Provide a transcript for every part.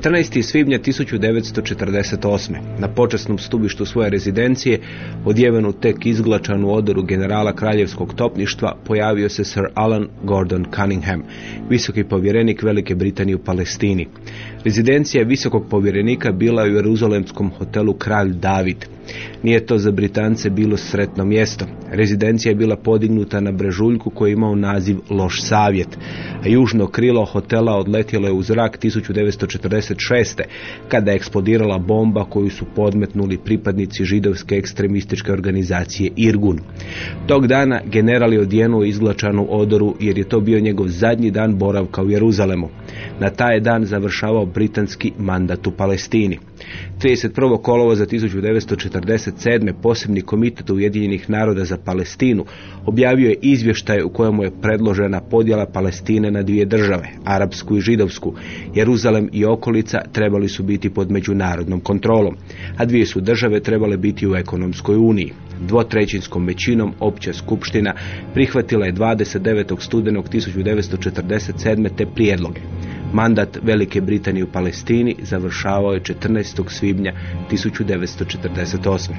14. svibnja 1948. na počasnom stubištu svoje rezidencije, odjevenu tek izglačanu odoru generala kraljevskog topništva, pojavio se Sir Alan Gordon Cunningham, visoki povjerenik Velike Britanije u Palestini. Rezidencija visokog povjerenika bila u Jeruzalemskom hotelu Kralj David, nije to za Britance bilo sretno mjesto. Rezidencija je bila podignuta na brežuljku koji je imao naziv Loš savjet, južno krilo hotela odletjelo je u zrak 1946. kada je eksplodirala bomba koju su podmetnuli pripadnici židovske ekstremističke organizacije Irgun. Tog dana general je odjenuo izglačanu odoru jer je to bio njegov zadnji dan boravka u Jeruzalemu. Na taj dan završavao britanski mandat u Palestini. 31. kolova za 1947. posebni komitet Ujedinjenih naroda za Palestinu objavio je izvještaj u kojemu je predložena podjela Palestine na dvije države, arapsku i židovsku. Jeruzalem i okolica trebali su biti pod međunarodnom kontrolom, a dvije su države trebale biti u ekonomskoj uniji. Dvotrećinskom većinom opća skupština prihvatila je 29. studenog 1947. te prijedloge. Mandat Velike Britanije u Palestini završavao je 14. svibnja 1948.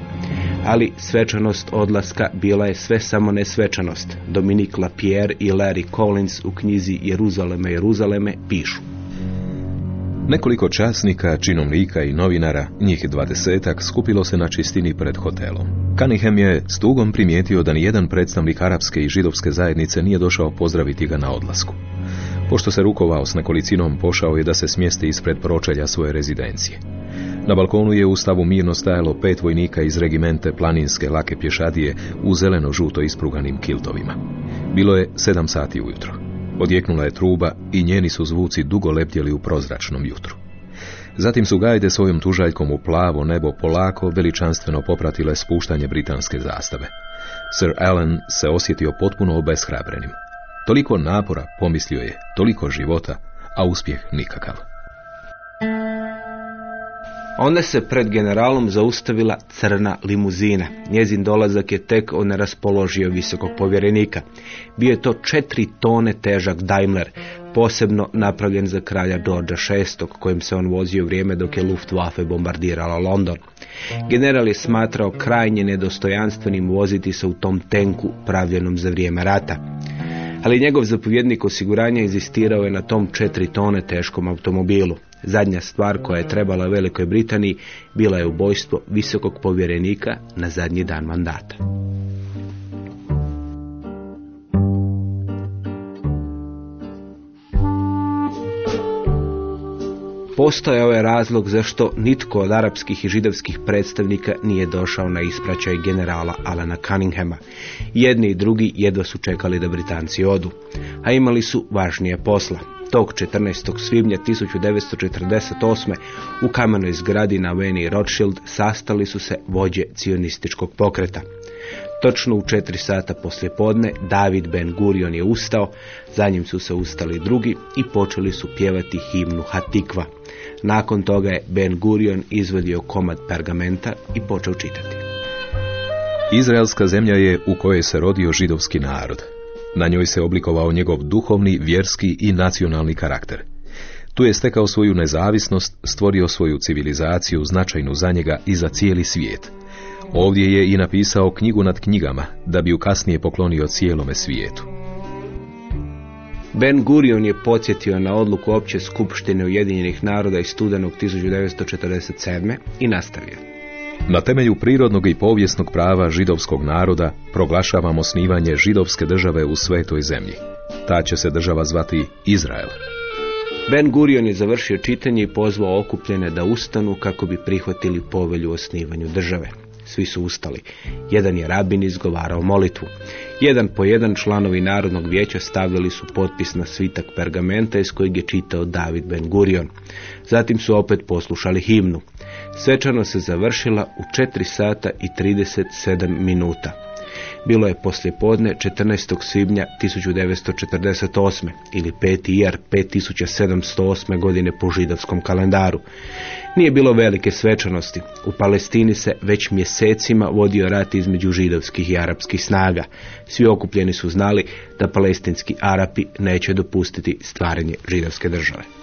Ali svečanost odlaska bila je sve samo ne svečanost. Dominique Lapierre i Larry Collins u knjizi Jeruzaleme, Jeruzaleme pišu. Nekoliko časnika, činovnika i novinara, njih dvadesetak, skupilo se na čistini pred hotelom. Cunningham je s tugom primijetio da nijedan predstavnik arapske i židovske zajednice nije došao pozdraviti ga na odlasku. Pošto se rukovao s nekolicinom, pošao je da se smjesti ispred pročelja svoje rezidencije. Na balkonu je u stavu mirno stajalo pet vojnika iz regimente planinske lake pješadije u zeleno-žuto ispruganim kiltovima. Bilo je sedam sati ujutro. Odjeknula je truba i njeni su zvuci dugo leptjeli u prozračnom jutru. Zatim su gajde svojom tužaljkom u plavo nebo polako veličanstveno popratile spuštanje britanske zastave. Sir Alan se osjetio potpuno obeshrabrenim. Toliko napora, pomislio je, toliko života, a uspjeh nikakav. Onda se pred generalom zaustavila crna limuzina. Njezin dolazak je tek oneraspoložio visokog povjerenika. Bio je to četiri tone težak Daimler, posebno napravljen za kralja Georgea VI, kojim se on vozio vrijeme dok je Luftwaffe bombardirala London. General je smatrao krajnje nedostojanstvenim voziti se u tom tenku pravljenom za vrijeme rata. Ali njegov zapovjednik osiguranja inzistirao je na tom četiri tone teškom automobilu. Zadnja stvar koja je trebala Velikoj Britaniji bila je ubojstvo visokog povjerenika na zadnji dan mandata. Postojao je razlog zašto nitko od arapskih i židovskih predstavnika nije došao na ispraćaj generala Alana Cunninghama. Jedni i drugi jedva su čekali da Britanci odu, a imali su važnije posla. Tog 14. svibnja 1948. u kamenoj zgradi na Veni Rothschild sastali su se vođe cionističkog pokreta. Točno u četiri sata poslije podne David Ben Gurion je ustao, za njim su se ustali drugi i počeli su pjevati himnu Hatikva. Nakon toga je Ben Gurion izvadio komad pergamenta i počeo čitati. Izraelska zemlja je u kojoj se rodio židovski narod. Na njoj se oblikovao njegov duhovni, vjerski i nacionalni karakter. Tu je stekao svoju nezavisnost, stvorio svoju civilizaciju značajnu za njega i za cijeli svijet. Ovdje je i napisao knjigu nad knjigama, da bi ju kasnije poklonio cijelome svijetu. Ben Gurion je podsjetio na odluku opće skupštine Ujedinjenih naroda iz studenog 1947. i nastavio. Na temelju prirodnog i povijesnog prava židovskog naroda proglašavamo osnivanje židovske države u svetoj zemlji. Ta će se država zvati Izrael. Ben Gurion je završio čitanje i pozvao okupljene da ustanu kako bi prihvatili povelju o osnivanju države. Svi su ustali. Jedan je rabin izgovarao molitvu. Jedan po jedan članovi Narodnog vijeća stavljali su potpis na svitak pergamenta iz kojeg je čitao David Ben Gurion. Zatim su opet poslušali himnu. Svečano se završila u 4 sata i 37 minuta. Bilo je poslijepodne 14. svibnja 1948. ili 5. jar 5708. godine po židovskom kalendaru. Nije bilo velike svečanosti. U Palestini se već mjesecima vodio rat između židovskih i arapskih snaga. Svi okupljeni su znali da palestinski Arapi neće dopustiti stvaranje židovske države.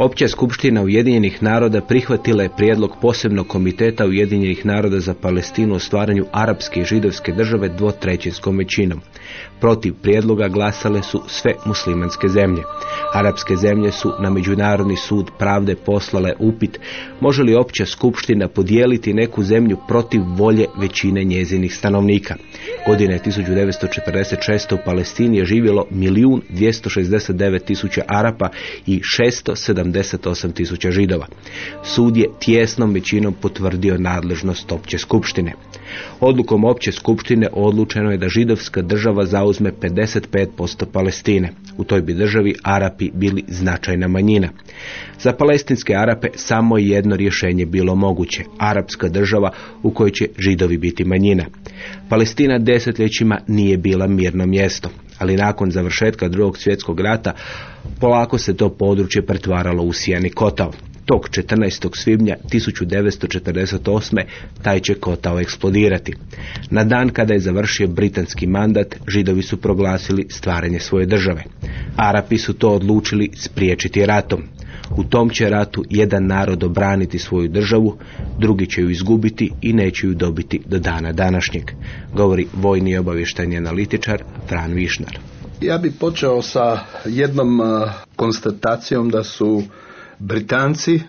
Opća skupština Ujedinjenih naroda prihvatila je prijedlog posebnog komiteta Ujedinjenih naroda za Palestinu o stvaranju arapske i židovske države dvotrećinskom većinom. Protiv prijedloga glasale su sve muslimanske zemlje. Arapske zemlje su na Međunarodni sud pravde poslale upit može li opća skupština podijeliti neku zemlju protiv volje većine njezinih stanovnika. Godine 1946. u Palestini je živjelo milijun 269 tisuća Arapa i 678 tisuća Židova. Sud je tjesnom većinom potvrdio nadležnost opće skupštine. Odlukom opće skupštine odlučeno je da židovska država zauzme 55% Palestine. U toj bi državi Arapi bili značajna manjina. Za palestinske Arape samo jedno rješenje bilo moguće. Arapska država u kojoj će židovi biti manjina. Palestina desetljećima nije bila mirno mjesto, ali nakon završetka drugog svjetskog rata polako se to područje pretvaralo u sijani kotao. Tog 14. svibnja 1948. taj će kotao eksplodirati. Na dan kada je završio britanski mandat, židovi su proglasili stvaranje svoje države. Arapi su to odlučili spriječiti ratom. U tom će ratu jedan narod obraniti svoju državu, drugi će ju izgubiti i neće ju dobiti do dana današnjeg, govori vojni obavještajni analitičar Fran Višnar. Ja bih počeo sa jednom konstatacijom da su Britanci,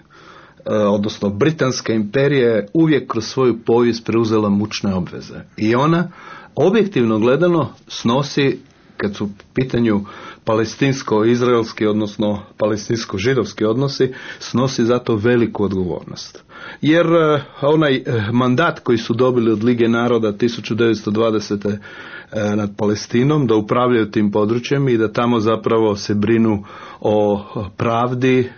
odnosno Britanska imperija uvijek kroz svoju povijest preuzela mučne obveze. I ona objektivno gledano snosi kad su u pitanju palestinsko-izraelski, odnosno palestinsko-židovski odnosi, snosi zato veliku odgovornost. Jer onaj mandat koji su dobili od Lige naroda 1920. nad Palestinom, da upravljaju tim područjem i da tamo zapravo se brinu o pravdi,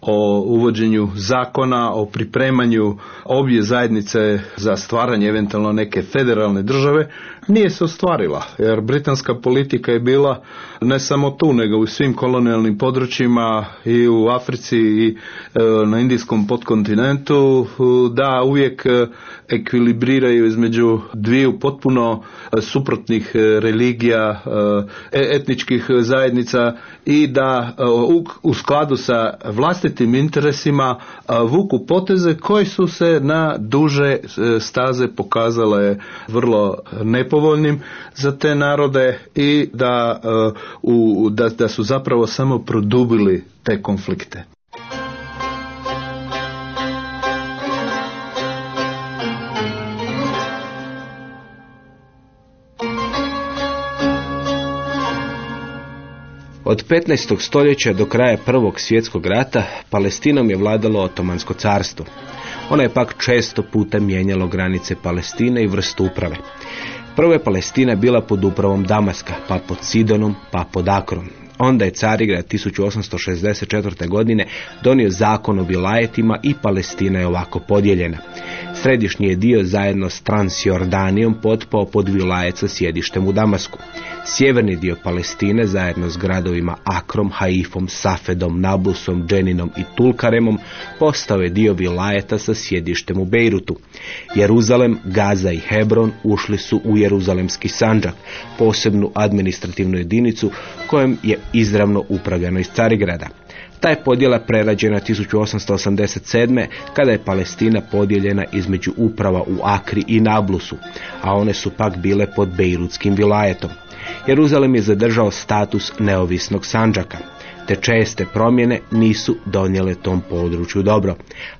o uvođenju zakona, o pripremanju obje zajednice za stvaranje eventualno neke federalne države, nije se ostvarila. Jer britanska politika je bila ne samo tu, nego u svim kolonijalnim područjima i u Africi i na indijskom podkontinentu, da uvijek ekvilibriraju između dviju potpuno suprotnih religija, etničkih zajednica i da u skladu sa vlastitim interesima vuku poteze koji su se na duže staze pokazale vrlo nepovoljnim za te narode i da, u, da, da su zapravo samo produbili te konflikte. Od 15. stoljeća do kraja Prvog svjetskog rata Palestinom je vladalo Otomansko carstvo. Ono je pak često puta mijenjalo granice Palestine i vrstu uprave. Prvo je Palestina bila pod upravom Damaska, pa pod Sidonom, pa pod Akrom. Onda je Carigrad 1864. godine donio zakon o vilajetima i Palestina je ovako podijeljena. Središnji je dio zajedno s Transjordanijom potpao pod vilajet sjedištem u Damasku. Sjeverni dio Palestine zajedno s gradovima Akrom, Haifom, Safedom, Nablusom, Dženinom i Tulkaremom postao je dio vilajeta sa sjedištem u Bejrutu. Jeruzalem, Gaza i Hebron ušli su u Jeruzalemski sanđak, posebnu administrativnu jedinicu kojem je izravno upravljano iz Carigrada. Ta je podjela prerađena 1887. kada je Palestina podijeljena između uprava u Akri i Nablusu, a one su pak bile pod Bejrutskim vilajetom. Jeruzalem je zadržao status neovisnog sanđaka. Te česte promjene nisu donijele tom području dobro.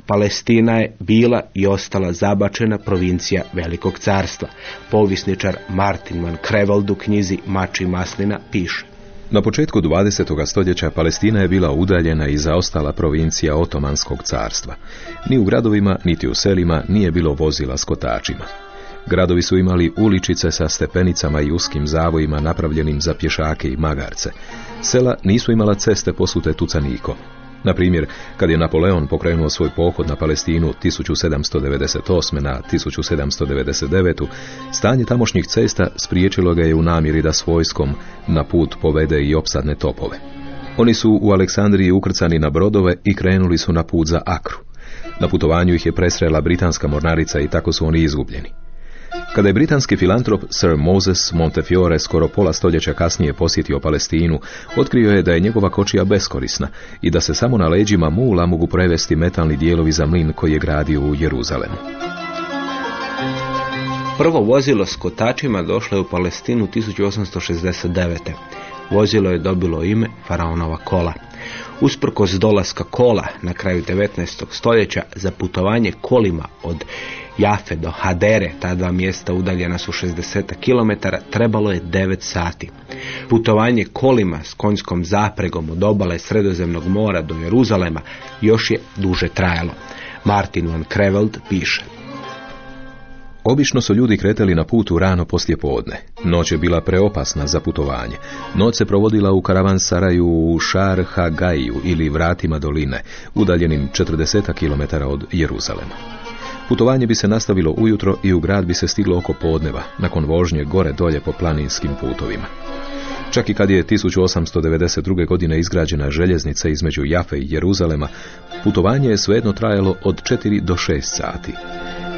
Palestina je bila i ostala zabačena provincija Velikog carstva. Povisničar Martin van Kreveld u knjizi Mači Maslina piše. Na početku 20. stoljeća Palestina je bila udaljena i zaostala provincija Otomanskog carstva. Ni u gradovima, niti u selima nije bilo vozila s kotačima. Gradovi su imali uličice sa stepenicama i uskim zavojima napravljenim za pješake i magarce. Sela nisu imala ceste posute tucanikom. Na primjer, kad je Napoleon pokrenuo svoj pohod na Palestinu 1798. na 1799. stanje tamošnjih cesta spriječilo ga je u namjeri da s vojskom na put povede i opsadne topove. Oni su u Aleksandriji ukrcani na brodove i krenuli su na put za Akru. Na putovanju ih je presrela britanska mornarica i tako su oni izgubljeni. Kada je britanski filantrop Sir Moses Montefiore skoro pola stoljeća kasnije posjetio Palestinu, otkrio je da je njegova kočija beskorisna i da se samo na leđima mula mogu prevesti metalni dijelovi za mlin koji je gradio u Jeruzalemu. Prvo vozilo s kotačima došlo je u Palestinu 1869. Vozilo je dobilo ime Faraonova kola. Usprkos dolaska kola na kraju 19. stoljeća za putovanje kolima od Jafe do Hadere, ta dva mjesta udaljena su 60 km, trebalo je 9 sati. Putovanje kolima s konjskom zapregom od obale Sredozemnog mora do Jeruzalema još je duže trajalo. Martin van Kreveld piše. Obično su ljudi kretali na putu rano poslije podne. Noć je bila preopasna za putovanje. Noć se provodila u saraju u Šar Hagaju ili vratima doline, udaljenim 40 km od Jeruzalema. Putovanje bi se nastavilo ujutro i u grad bi se stiglo oko podneva, nakon vožnje gore dolje po planinskim putovima. Čak i kad je 1892. godine izgrađena željeznica između Jafe i Jeruzalema, putovanje je svejedno trajalo od 4 do 6 sati.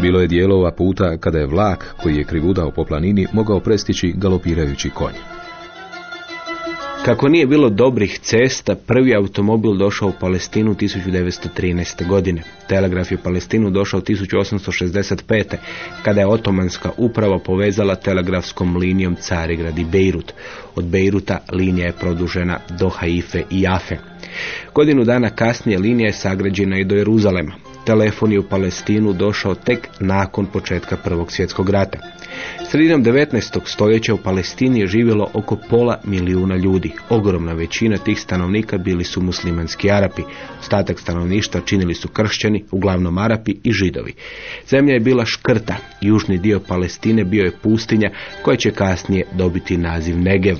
Bilo je dijelova puta kada je vlak koji je krivudao po planini mogao prestići galopirajući konj. Kako nije bilo dobrih cesta, prvi automobil došao u Palestinu 1913. godine. Telegraf je Palestinu došao 1865. kada je otomanska uprava povezala telegrafskom linijom Carigrad i Bejrut. Od Bejruta linija je produžena do Haife i Jafe. Godinu dana kasnije linija je sagrađena i do Jeruzalema. Telefon je u Palestinu došao tek nakon početka Prvog svjetskog rata. Sredinom 19. stoljeća u Palestini je živjelo oko pola milijuna ljudi. Ogromna većina tih stanovnika bili su muslimanski Arapi. Ostatak stanovništva činili su kršćani, uglavnom Arapi i Židovi. Zemlja je bila škrta. Južni dio Palestine bio je pustinja koja će kasnije dobiti naziv Negev.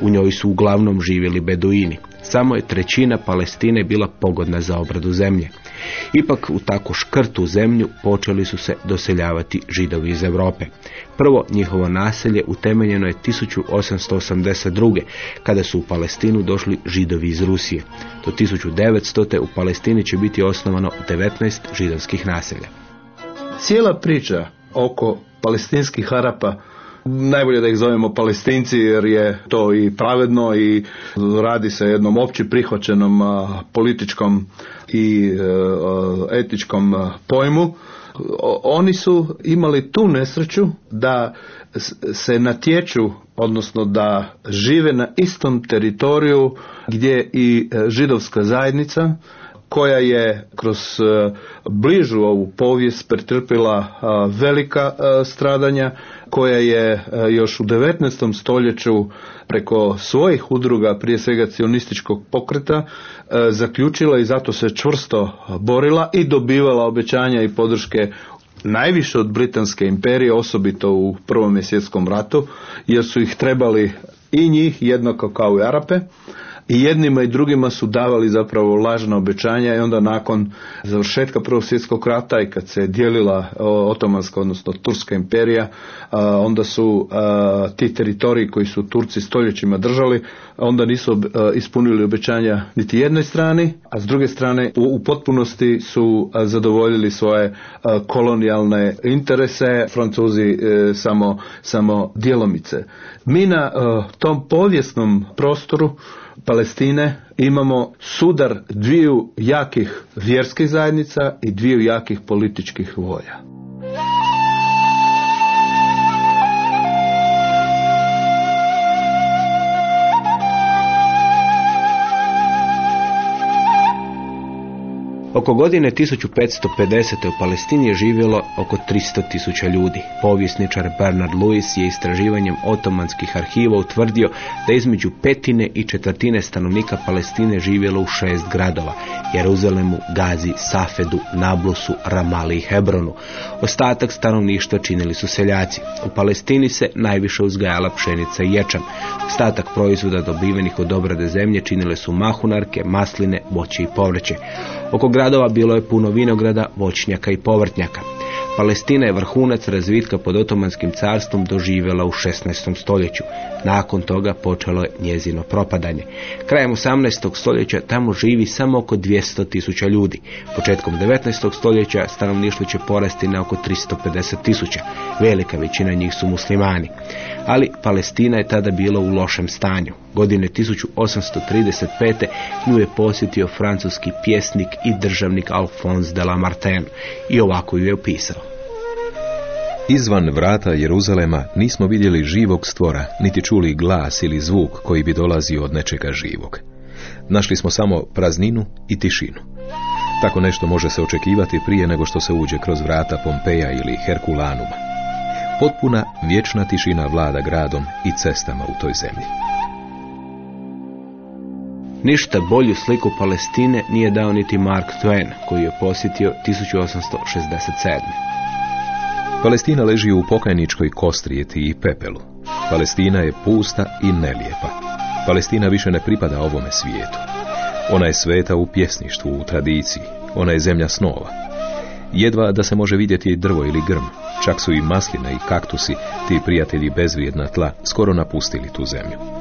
U njoj su uglavnom živjeli beduini. Samo je trećina Palestine bila pogodna za obradu zemlje. Ipak u tako škrtu zemlju počeli su se doseljavati židovi iz Europe. Prvo njihovo naselje utemeljeno je 1882. kada su u Palestinu došli židovi iz Rusije. Do 1900. u Palestini će biti osnovano 19 židovskih naselja. Cijela priča oko palestinskih Arapa najbolje da ih zovemo palestinci jer je to i pravedno i radi se jednom opći prihvaćenom političkom i e, etičkom pojmu. Oni su imali tu nesreću da se natječu, odnosno da žive na istom teritoriju gdje i e, židovska zajednica koja je kroz e, bližu ovu povijest pretrpila velika stradanja, koja je još u 19. stoljeću preko svojih udruga, prije svega cionističkog pokreta, zaključila i zato se čvrsto borila i dobivala obećanja i podrške najviše od Britanske imperije, osobito u Prvom svjetskom ratu, jer su ih trebali i njih jednako kao i Arape, i jednima i drugima su davali zapravo lažna obećanja i onda nakon završetka Prvog svjetskog rata i kad se dijelila otomanska, odnosno Turska imperija, onda su ti teritoriji koji su Turci stoljećima držali, onda nisu ispunili obećanja niti jednoj strani, a s druge strane u potpunosti su zadovoljili svoje kolonijalne interese, Francuzi e, samo, samo djelomice. Mi na tom povijesnom prostoru Palestine imamo sudar dviju jakih vjerskih zajednica i dviju jakih političkih volja. Oko godine 1550. u Palestini je živjelo oko 300 tisuća ljudi. Povjesničar Bernard Lewis je istraživanjem otomanskih arhiva utvrdio da između petine i četvrtine stanovnika Palestine živjelo u šest gradova. Jeruzalemu, Gazi, Safedu, Nablusu, Ramali i Hebronu. Ostatak stanovništva činili su seljaci. U Palestini se najviše uzgajala pšenica i ječam. Ostatak proizvoda dobivenih od obrade zemlje činile su mahunarke, masline, voće i povrće. Oko gradova bilo je puno vinograda, voćnjaka i povrtnjaka. Palestina je vrhunac razvitka pod otomanskim carstvom doživjela u 16. stoljeću. Nakon toga počelo je njezino propadanje. Krajem 18. stoljeća tamo živi samo oko 200 tisuća ljudi. Početkom 19. stoljeća stanovništvo će porasti na oko 350 tisuća. Velika većina njih su muslimani. Ali Palestina je tada bila u lošem stanju. Godine 1835. nju je posjetio francuski pjesnik i državnik Alphonse de Lamartine i ovako ju je opisao. Izvan vrata Jeruzalema nismo vidjeli živog stvora, niti čuli glas ili zvuk koji bi dolazio od nečega živog. Našli smo samo prazninu i tišinu. Tako nešto može se očekivati prije nego što se uđe kroz vrata Pompeja ili Herkulanuma. Potpuna vječna tišina vlada gradom i cestama u toj zemlji. Ništa bolju sliku Palestine nije dao niti Mark Twain, koji je posjetio 1867. Palestina leži u pokajničkoj kostrijeti i pepelu. Palestina je pusta i nelijepa. Palestina više ne pripada ovome svijetu. Ona je sveta u pjesništvu, u tradiciji. Ona je zemlja snova. Jedva da se može vidjeti drvo ili grm. Čak su i masline i kaktusi, ti prijatelji bezvrijedna tla, skoro napustili tu zemlju.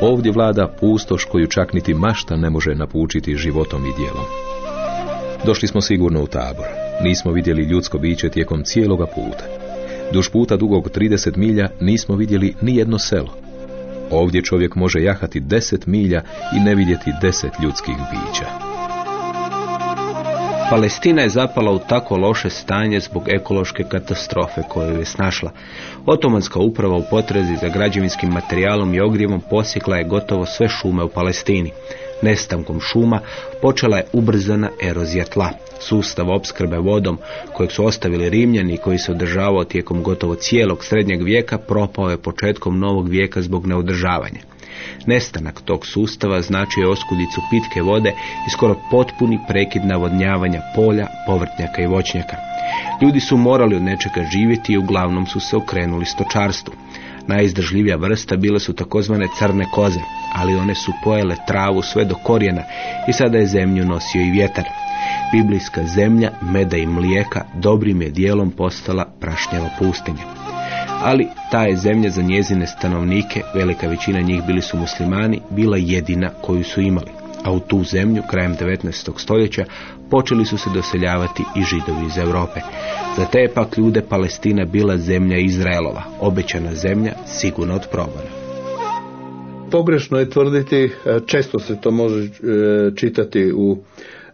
Ovdje vlada pustoš koju čak niti mašta ne može napučiti životom i dijelom. Došli smo sigurno u tabor. Nismo vidjeli ljudsko biće tijekom cijeloga puta. Duž puta dugog 30 milja nismo vidjeli ni jedno selo. Ovdje čovjek može jahati 10 milja i ne vidjeti 10 ljudskih bića. Palestina je zapala u tako loše stanje zbog ekološke katastrofe koju je snašla. Otomanska uprava u potrezi za građevinskim materijalom i ogrijevom posjekla je gotovo sve šume u Palestini. Nestankom šuma počela je ubrzana erozija tla. Sustav opskrbe vodom kojeg su ostavili Rimljani i koji se održavao tijekom gotovo cijelog srednjeg vijeka propao je početkom novog vijeka zbog neodržavanja. Nestanak tog sustava znači je oskudicu pitke vode i skoro potpuni prekid navodnjavanja polja, povrtnjaka i voćnjaka. Ljudi su morali od nečega živjeti i uglavnom su se okrenuli stočarstvu. Najizdržljivija vrsta bile su takozvane crne koze, ali one su pojele travu sve do korijena i sada je zemlju nosio i vjetar. Biblijska zemlja, meda i mlijeka dobrim je dijelom postala prašnjava pustinja. Ali ta je zemlja za njezine stanovnike, velika većina njih bili su muslimani, bila jedina koju su imali. A u tu zemlju, krajem 19. stoljeća, počeli su se doseljavati i židovi iz Europe. Za te je pak ljude Palestina bila zemlja Izraelova, obećana zemlja sigurno od progona. Pogrešno je tvrditi, e, često se to može e, čitati u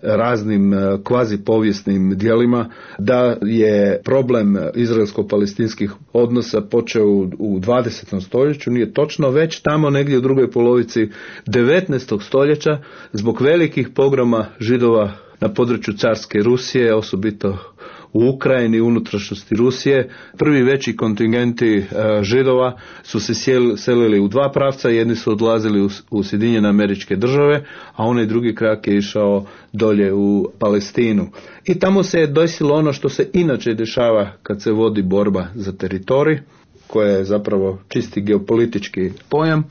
raznim e, kvazi povijesnim dijelima da je problem izraelsko-palestinskih odnosa počeo u 20. stoljeću, nije točno, već tamo negdje u drugoj polovici 19. stoljeća zbog velikih pogroma židova na području carske Rusije, osobito u Ukrajini, unutrašnjosti Rusije. Prvi veći kontingenti e, židova su se selili u dva pravca, jedni su odlazili u Sjedinjene američke države, a onaj drugi krak je išao dolje u Palestinu. I tamo se je desilo ono što se inače dešava kad se vodi borba za teritorij, koja je zapravo čisti geopolitički pojam,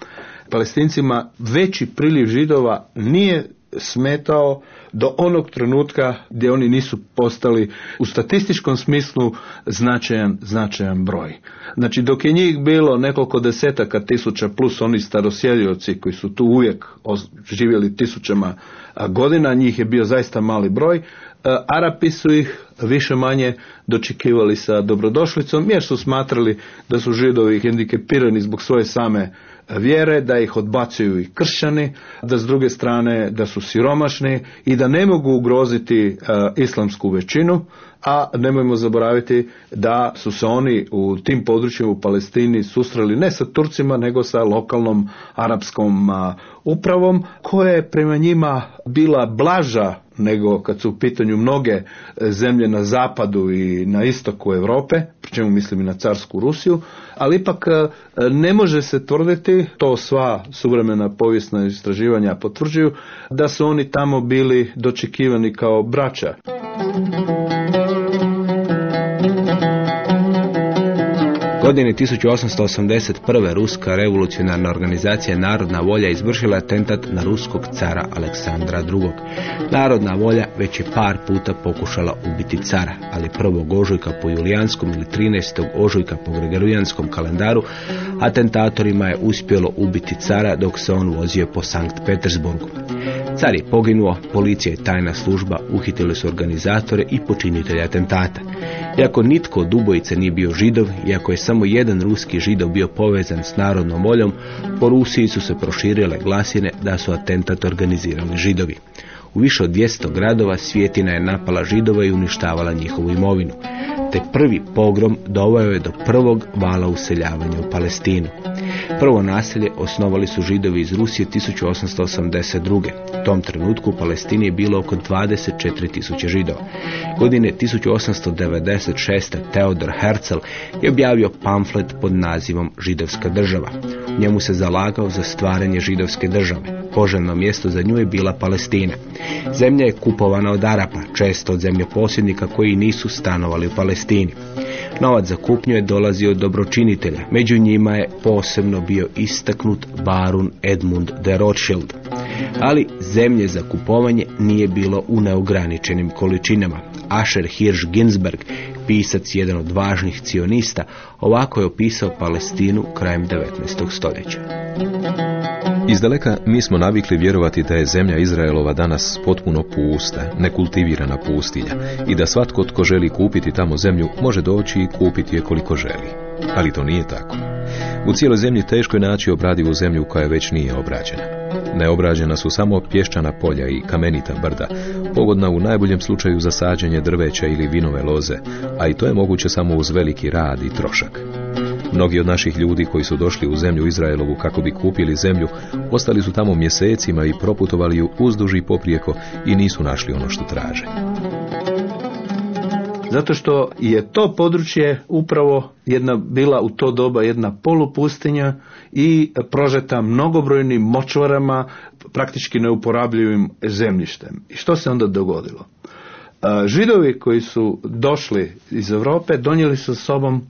palestincima veći priliv židova nije smetao do onog trenutka gdje oni nisu postali u statističkom smislu značajan, značajan broj. Znači dok je njih bilo nekoliko desetaka tisuća plus oni starosjedioci koji su tu uvijek živjeli tisućama godina, njih je bio zaista mali broj, Arapi su ih više manje dočekivali sa dobrodošlicom jer su smatrali da su židovi hendikepirani zbog svoje same vjere, da ih odbacuju i kršćani, da s druge strane da su siromašni i da ne mogu ugroziti e, islamsku većinu, a nemojmo zaboraviti da su se oni u tim područjima u Palestini susreli ne sa Turcima nego sa lokalnom arapskom upravom koja je prema njima bila blaža nego kad su u pitanju mnoge e, zemlje na zapadu i na istoku Europe, pri čemu mislim i na carsku Rusiju, ali ipak e, ne može se tvrditi, to sva suvremena povijesna istraživanja potvrđuju, da su oni tamo bili dočekivani kao braća. Godine 1881. Ruska revolucionarna organizacija Narodna volja izvršila atentat na ruskog cara Aleksandra II. Narodna volja već je par puta pokušala ubiti cara, ali 1. ožujka po julijanskom ili 13. ožujka po gregorijanskom kalendaru atentatorima je uspjelo ubiti cara dok se on vozio po Sankt Petersburgu. Car je poginuo, policija i tajna služba uhitili su organizatore i počinitelje atentata. Iako nitko od ubojice nije bio židov, iako je samo jedan ruski židov bio povezan s narodnom voljom, po Rusiji su se proširile glasine da su atentat organizirali židovi. U više od 200 gradova svijetina je napala židova i uništavala njihovu imovinu. Te prvi pogrom doveo je do prvog vala useljavanja u Palestinu. Prvo naselje osnovali su židovi iz Rusije 1882. U tom trenutku u Palestini je bilo oko 24.000 židova. Godine 1896. Theodor Herzl je objavio pamflet pod nazivom Židovska država. Njemu se zalagao za stvaranje židovske države. Poželjno mjesto za nju je bila Palestina. Zemlja je kupovana od Arapa, često od zemljoposjednika koji nisu stanovali u Palestini. Novac za kupnju je dolazio od dobročinitelja. Među njima je posebno bio istaknut barun Edmund de Rothschild. Ali zemlje za kupovanje nije bilo u neograničenim količinama. Asher Hirsch Ginsberg, pisac jedan od važnih cionista, ovako je opisao Palestinu krajem 19. stoljeća. Izdaleka mi smo navikli vjerovati da je zemlja Izraelova danas potpuno pusta, nekultivirana pustinja i da svatko tko želi kupiti tamo zemlju može doći i kupiti je koliko želi. Ali to nije tako. U cijeloj zemlji teško je naći obradivu zemlju koja već nije obrađena. Neobrađena su samo pješčana polja i kamenita brda, pogodna u najboljem slučaju za sađenje drveća ili vinove loze, a i to je moguće samo uz veliki rad i trošak. Mnogi od naših ljudi koji su došli u zemlju Izraelovu kako bi kupili zemlju, ostali su tamo mjesecima i proputovali ju uzduži i poprijeko i nisu našli ono što traže. Zato što je to područje upravo jedna bila u to doba jedna polupustinja i prožeta mnogobrojnim močvarama, praktički neuporabljivim zemljištem. I što se onda dogodilo? Židovi koji su došli iz Europe donijeli su sobom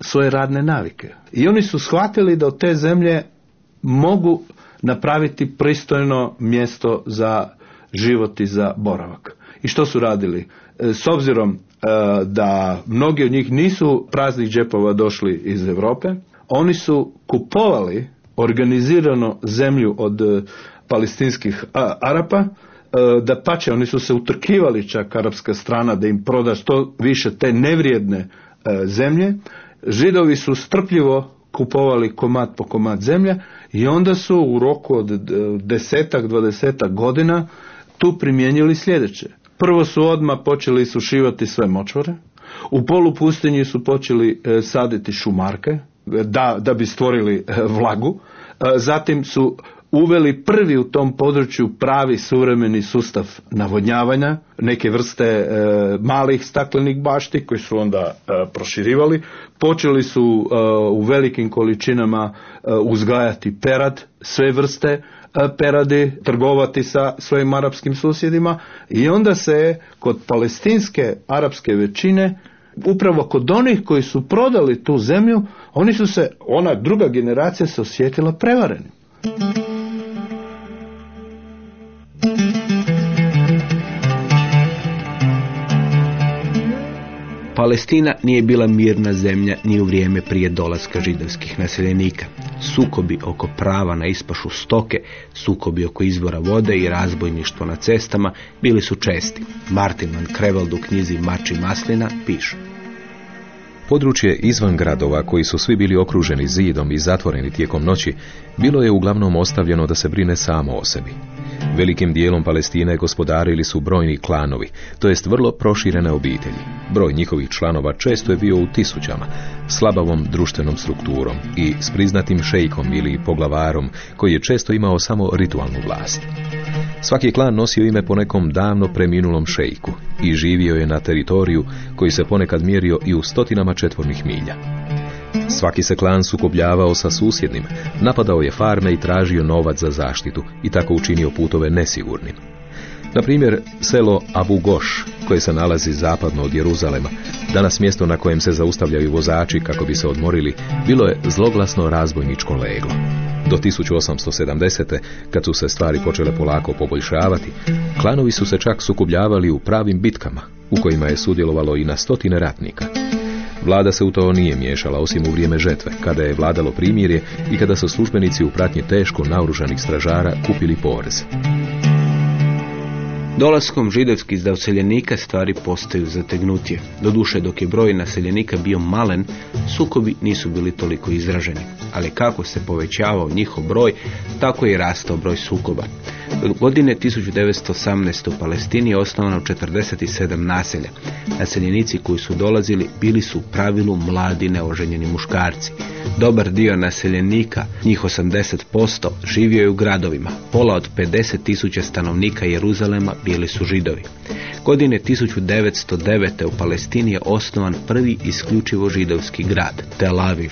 svoje radne navike. I oni su shvatili da od te zemlje mogu napraviti pristojno mjesto za život i za boravak. I što su radili? E, s obzirom e, da mnogi od njih nisu praznih džepova došli iz Europe, oni su kupovali organizirano zemlju od e, palestinskih Arapa, da pače, oni su se utrkivali čak arapska strana da im proda što više te nevrijedne zemlje, Židovi su strpljivo kupovali komad po komad zemlje i onda su u roku od desetak, dvadesetak godina tu primijenili sljedeće. Prvo su odmah počeli sušivati sve močvore, u polupustinji su počeli e, saditi šumarke da, da bi stvorili e, vlagu, e, zatim su uveli prvi u tom području pravi suvremeni sustav navodnjavanja, neke vrste e, malih staklenih bašti koji su onda e, proširivali. Počeli su e, u velikim količinama uzgajati perad, sve vrste peradi, trgovati sa svojim arapskim susjedima i onda se kod palestinske arapske većine upravo kod onih koji su prodali tu zemlju, oni su se, ona druga generacija se osjetila prevareni. Palestina nije bila mirna zemlja ni u vrijeme prije dolaska židovskih naseljenika. Sukobi oko prava na ispašu stoke, sukobi oko izvora vode i razbojništvo na cestama bili su česti. Martin van Kreveld u knjizi Mači maslina piše. Područje izvan gradova, koji su svi bili okruženi zidom i zatvoreni tijekom noći, bilo je uglavnom ostavljeno da se brine samo o sebi. Velikim dijelom Palestine gospodarili su brojni klanovi, to jest vrlo proširene obitelji. Broj njihovih članova često je bio u tisućama, slabavom društvenom strukturom i s priznatim šejkom ili poglavarom koji je često imao samo ritualnu vlast. Svaki klan nosio ime po nekom davno preminulom šejku i živio je na teritoriju koji se ponekad mjerio i u stotinama četvornih milja. Svaki se klan sukobljavao sa susjednim, napadao je farme i tražio novac za zaštitu i tako učinio putove nesigurnim. Na primjer, selo Abu Goš, koje se nalazi zapadno od Jeruzalema, danas mjesto na kojem se zaustavljaju vozači kako bi se odmorili, bilo je zloglasno razbojničko leglo. Do 1870. kad su se stvari počele polako poboljšavati, klanovi su se čak sukobljavali u pravim bitkama, u kojima je sudjelovalo i na stotine ratnika. Vlada se u to nije miješala osim u vrijeme žetve, kada je vladalo primirje i kada su službenici u pratnji teško naoružanih stražara kupili porez. Dolaskom židovskih zaseljenika stvari postaju zategnutije. Doduše, dok je broj naseljenika bio malen, sukobi nisu bili toliko izraženi. Ali kako se povećavao njihov broj, tako je i rastao broj sukoba. Od godine 1918. u Palestini je osnovano 47 naselja. Naseljenici koji su dolazili bili su u pravilu mladi neoženjeni muškarci. Dobar dio naseljenika, njih 80%, živio je u gradovima. Pola od 50 tisuća stanovnika Jeruzalema bili su židovi. Godine 1909. u Palestini je osnovan prvi isključivo židovski grad, Tel Aviv.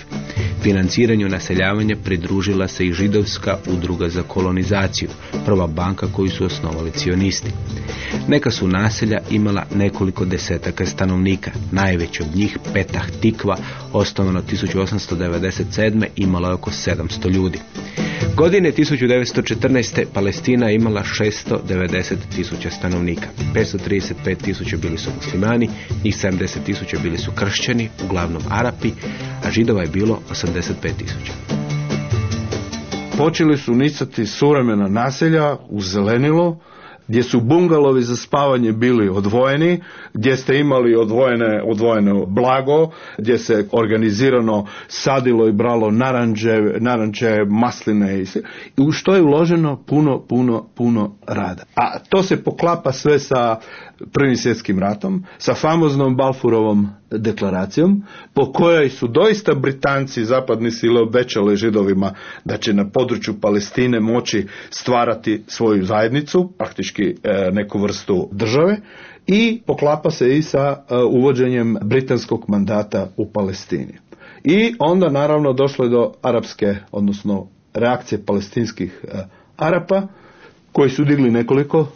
Financiranju naseljavanja pridružila se i židovska udruga za kolonizaciju, prva banka koju su osnovali cionisti. Neka su naselja imala nekoliko desetaka stanovnika. Najveći od njih, Petah Tikva, osnovano 1897. imala je oko 700 ljudi. Godine 1914. Palestina imala 690 tisuća stanovnika. 535 tisuća bili su muslimani, njih 70 tisuća bili su kršćani, uglavnom Arapi, a židova je bilo 85 tisuća. Počeli su nicati suvremena naselja u zelenilo, gdje su bungalovi za spavanje bili odvojeni, gdje ste imali odvojene, odvojeno blago, gdje se organizirano sadilo i bralo naranđe, naranče, masline i sve. I u što je uloženo puno, puno, puno rada. A to se poklapa sve sa Prvim svjetskim ratom, sa famoznom Balfurovom deklaracijom, po kojoj su doista Britanci zapadni sile obećale židovima da će na području Palestine moći stvarati svoju zajednicu, praktički e, neku vrstu države, i poklapa se i sa e, uvođenjem britanskog mandata u Palestini. I onda naravno došlo je do arapske, odnosno reakcije palestinskih e, Arapa, koji su digli nekoliko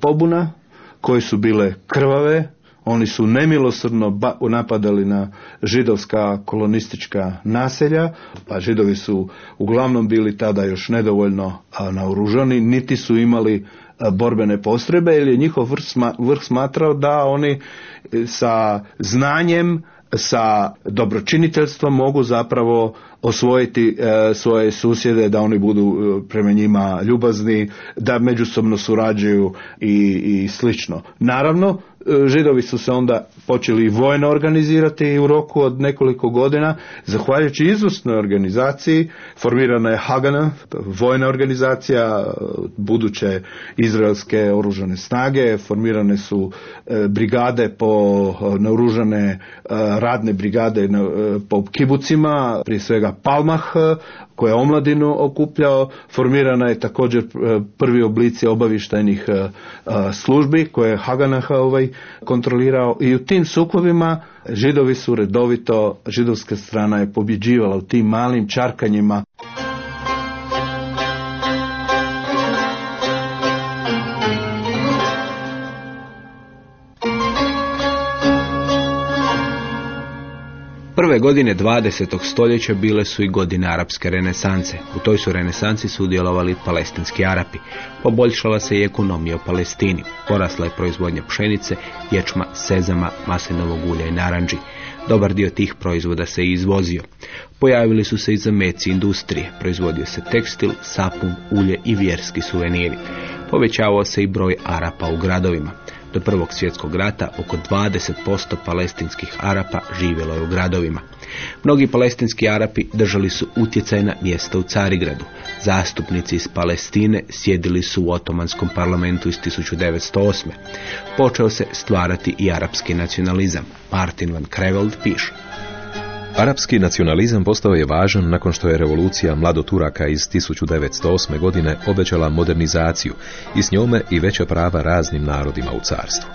pobuna koje su bile krvave, oni su nemilosrdno napadali na židovska kolonistička naselja, a židovi su uglavnom bili tada još nedovoljno naoružani, niti su imali borbene postrebe, jer je njihov vrh smatrao da oni e, sa znanjem sa dobročiniteljstvom mogu zapravo osvojiti e, svoje susjede da oni budu e, prema njima ljubazni da međusobno surađuju i, i slično. Naravno židovi su se onda počeli vojno organizirati u roku od nekoliko godina. Zahvaljujući izvrsnoj organizaciji formirana je Hagana, vojna organizacija, buduće izraelske oružane snage, formirane su e, brigade po e, naoružane radne brigade po kibucima, prije svega Palmah, koja je omladinu okupljao, formirana je također prvi oblici obavištajnih službi koje je Haganaha ovaj kontrolirao i u tim sukobima židovi su redovito, židovska strana je pobjeđivala u tim malim čarkanjima. Godine 20. stoljeća bile su i godine arapske renesance. U toj su renesanci sudjelovali palestinski Arapi. Poboljšala se i ekonomija u Palestini. Porasla je proizvodnja pšenice, ječma, sezama, maslinovog ulja i naranđi. Dobar dio tih proizvoda se i izvozio. Pojavili su se i zameci industrije. Proizvodio se tekstil, sapun, ulje i vjerski suveniri. Povećavao se i broj Arapa u gradovima. Do Prvog svjetskog rata oko 20% palestinskih Arapa živjelo je u gradovima. Mnogi palestinski Arapi držali su utjecajna mjesta u Carigradu. Zastupnici iz Palestine sjedili su u otomanskom parlamentu iz 1908. Počeo se stvarati i arapski nacionalizam. Martin van Kreveld piše. Arapski nacionalizam postao je važan nakon što je revolucija mladoturaka iz 1908. godine obećala modernizaciju i s njome i veća prava raznim narodima u carstvu.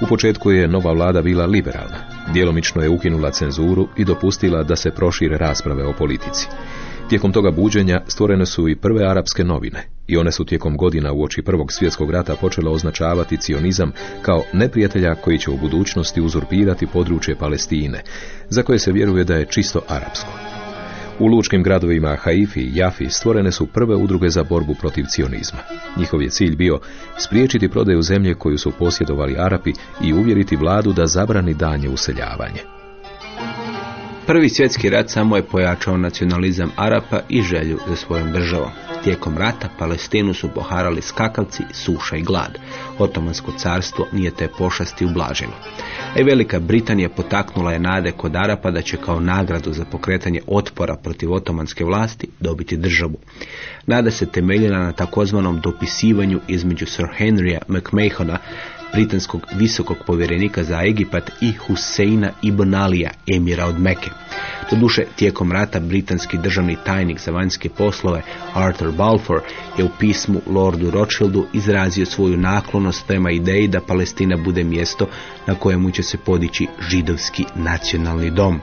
U početku je nova vlada bila liberalna. Djelomično je ukinula cenzuru i dopustila da se prošire rasprave o politici. Tijekom toga buđenja stvorene su i prve arapske novine i one su tijekom godina u oči Prvog svjetskog rata počele označavati cionizam kao neprijatelja koji će u budućnosti uzurpirati područje Palestine, za koje se vjeruje da je čisto arapsko. U lučkim gradovima Haifi i Jafi stvorene su prve udruge za borbu protiv cionizma. Njihov je cilj bio spriječiti prodaju zemlje koju su posjedovali Arapi i uvjeriti vladu da zabrani danje useljavanje. Prvi svjetski rat samo je pojačao nacionalizam Arapa i želju za svojom državom. Tijekom rata Palestinu su poharali skakavci, suša i glad. Otomansko carstvo nije te pošasti ublažilo. A Velika Britanija potaknula je nade kod Arapa da će kao nagradu za pokretanje otpora protiv otomanske vlasti dobiti državu. Nada se temeljila na takozvanom dopisivanju između Sir Henrya McMahona britanskog visokog povjerenika za Egipat i Huseina ibn Alija, emira od Meke. Doduše, tijekom rata britanski državni tajnik za vanjske poslove Arthur Balfour je u pismu Lordu Rothschildu izrazio svoju naklonost prema ideji da Palestina bude mjesto na kojemu će se podići židovski nacionalni dom.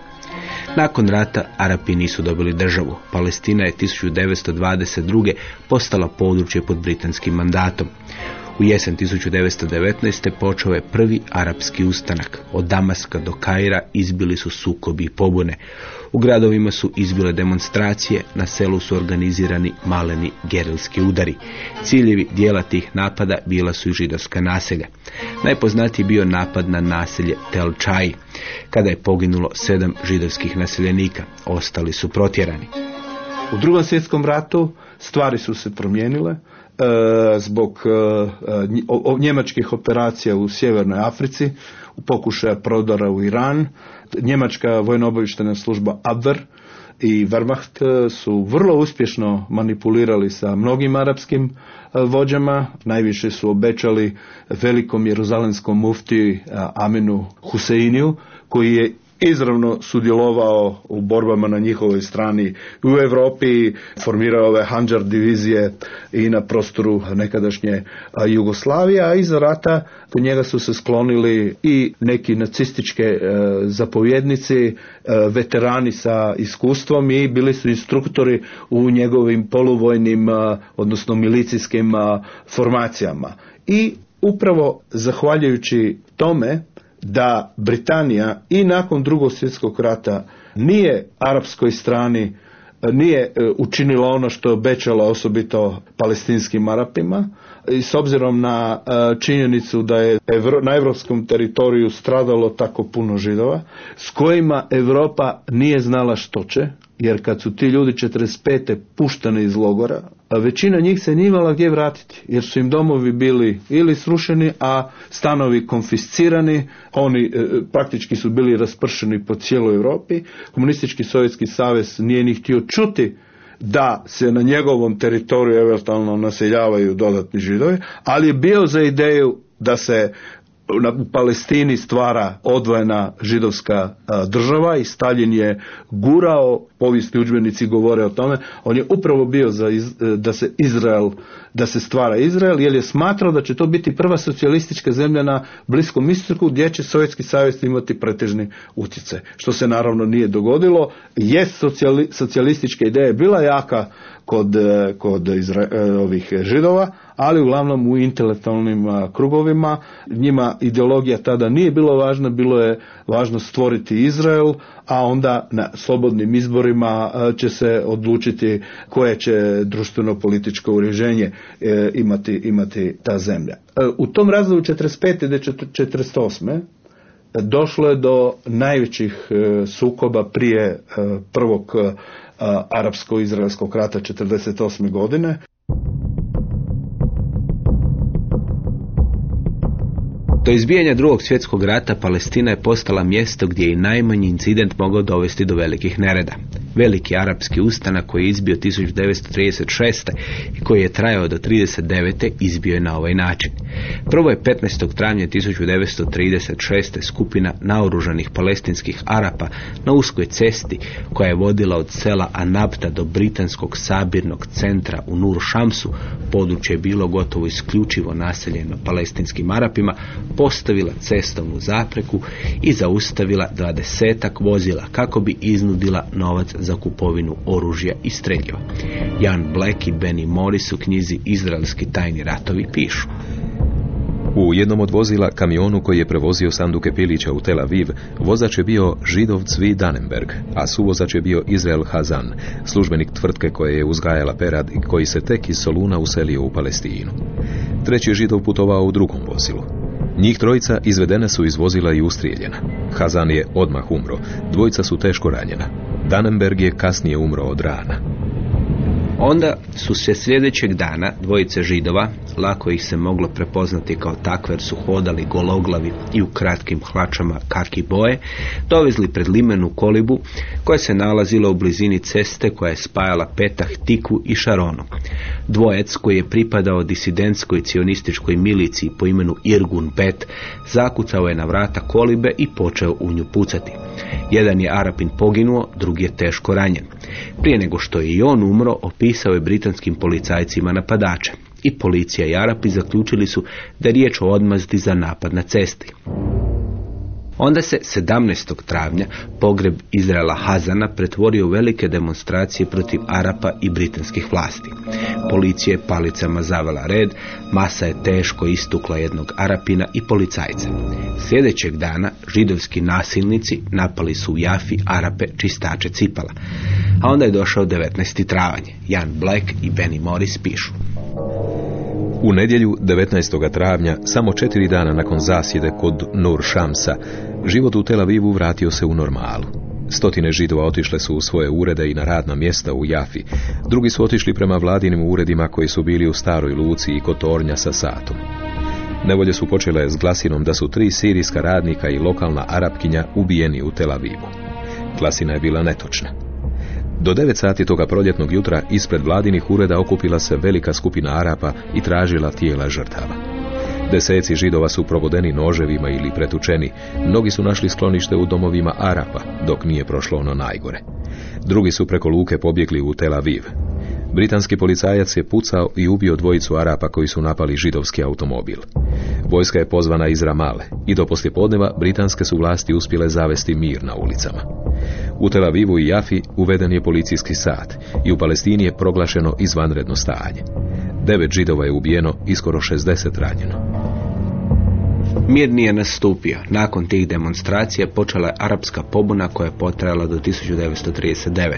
Nakon rata Arapi nisu dobili državu. Palestina je 1922. postala područje pod britanskim mandatom. U jesen 1919. počeo je prvi arapski ustanak. Od Damaska do Kaira izbili su sukobi i pobune. U gradovima su izbile demonstracije, na selu su organizirani maleni gerilski udari. Ciljevi dijela tih napada bila su i židovska naselja. Najpoznatiji bio napad na naselje Tel Chai, kada je poginulo sedam židovskih naseljenika. Ostali su protjerani. U drugom svjetskom ratu stvari su se promijenile zbog e, njemačkih operacija u Sjevernoj Africi, u pokušaja prodora u Iran. Njemačka vojno-obavištena služba Abwehr i Wehrmacht su vrlo uspješno manipulirali sa mnogim arapskim e, vođama. Najviše su obećali velikom jeruzalemskom muftiji Aminu Huseiniju, koji je izravno sudjelovao u borbama na njihovoj strani u Europi, formirao ove Hanđar divizije i na prostoru nekadašnje Jugoslavije, a iza rata do njega su se sklonili i neki nacističke e, zapovjednici, e, veterani sa iskustvom i bili su instruktori u njegovim poluvojnim, odnosno milicijskim formacijama. I upravo zahvaljujući tome da Britanija i nakon drugog svjetskog rata nije arapskoj strani nije e, učinila ono što je obećala osobito palestinskim Arapima i s obzirom na e, činjenicu da je na europskom teritoriju stradalo tako puno židova s kojima Europa nije znala što će jer kad su ti ljudi 45. puštani iz logora, većina njih se nije imala gdje vratiti, jer su im domovi bili ili srušeni, a stanovi konfiscirani, oni e, praktički su bili raspršeni po cijeloj Europi, komunistički sovjetski savez nije ni htio čuti da se na njegovom teritoriju eventualno naseljavaju dodatni židovi, ali je bio za ideju da se u Palestini stvara odvojena židovska država i Stalin je gurao povijesni udžbenici govore o tome, on je upravo bio za iz- e, da se Izrael, da se stvara Izrael, jer je smatrao da će to biti prva socijalistička zemlja na Bliskom istoku gdje će Sovjetski savez imati pretežni utjecaj. Što se naravno nije dogodilo. Jest socijali, socijalistička ideja je bila jaka kod, e, kod Izra- e, ovih židova, ali uglavnom u intelektualnim a, krugovima. Njima ideologija tada nije bilo važna, bilo je važno stvoriti Izrael, a onda na slobodnim izborima će se odlučiti koje će društveno-političko uređenje e, imati, imati ta zemlja. E, u tom razdoblju 45. do 48 došlo je do najvećih e, sukoba prije e, prvog e, arapsko-izraelskog rata 48. godine. Do izbijanja drugog svjetskog rata Palestina je postala mjesto gdje je najmanji incident mogao dovesti do velikih nereda. Veliki arapski ustanak koji je izbio 1936. i koji je trajao do 39. izbio je na ovaj način. Prvo je 15. travnja 1936. skupina naoružanih palestinskih Arapa na uskoj cesti koja je vodila od sela Anabta do britanskog sabirnog centra u Nur Šamsu, područje je bilo gotovo isključivo naseljeno palestinskim Arapima, postavila cestovnu zapreku i zaustavila dvadesetak vozila kako bi iznudila novac za kupovinu oružja i streljiva. Jan Black i Benny Morris u knjizi Izraelski tajni ratovi pišu. U jednom od vozila, kamionu koji je prevozio sanduke pilića u Tel Aviv, vozač je bio židov Cvi Danenberg, a suvozač je bio Izrael Hazan, službenik tvrtke koje je uzgajala perad i koji se tek iz Soluna uselio u Palestinu. Treći židov putovao u drugom vozilu. Njih trojica izvedene su iz vozila i ustrijeljena. Hazan je odmah umro, dvojica su teško ranjena. Danenberg je kasnije umro od rana. Onda su se sljedećeg dana dvojice židova, lako ih se moglo prepoznati kao takve jer su hodali gologlavi i u kratkim hlačama kaki boje, dovezli pred limenu kolibu koja se nalazila u blizini ceste koja je spajala Petah, Tiku i Šaronu. Dvojec koji je pripadao disidentskoj cionističkoj miliciji po imenu Irgun Bet zakucao je na vrata kolibe i počeo u nju pucati. Jedan je Arapin poginuo, drugi je teško ranjen. Prije nego što je i on umro, opisao je britanskim policajcima napadače. I policija i Arapi zaključili su da je riječ o odmazdi za napad na cesti. Onda se 17. travnja pogreb Izraela Hazana pretvorio u velike demonstracije protiv Arapa i britanskih vlasti. Policija je palicama zavela red, masa je teško istukla jednog Arapina i policajca. Sljedećeg dana židovski nasilnici napali su u Jafi Arape čistače cipala. A onda je došao 19. travanje. Jan Black i Benny Morris pišu. U nedjelju 19. travnja, samo četiri dana nakon zasjede kod Nur Šamsa, život u Tel Avivu vratio se u normalu. Stotine židova otišle su u svoje urede i na radna mjesta u Jafi. Drugi su otišli prema vladinim uredima koji su bili u staroj luci i kod tornja sa satom. Nevolje su počele s glasinom da su tri sirijska radnika i lokalna arapkinja ubijeni u Tel Avivu. Glasina je bila netočna. Do 9 sati toga proljetnog jutra ispred vladinih ureda okupila se velika skupina Arapa i tražila tijela žrtava. Deseci židova su provodeni noževima ili pretučeni, mnogi su našli sklonište u domovima Arapa, dok nije prošlo ono najgore. Drugi su preko luke pobjegli u Tel Aviv. Britanski policajac je pucao i ubio dvojicu Arapa koji su napali židovski automobil. Vojska je pozvana iz Ramale i do poslijepodneva britanske su vlasti uspjele zavesti mir na ulicama. U Tel Avivu i Jafi uveden je policijski sat i u Palestini je proglašeno izvanredno stanje. Devet židova je ubijeno i skoro 60 ranjeno. Mir nije nastupio. Nakon tih demonstracija počela je arapska pobuna koja je potrajala do 1939.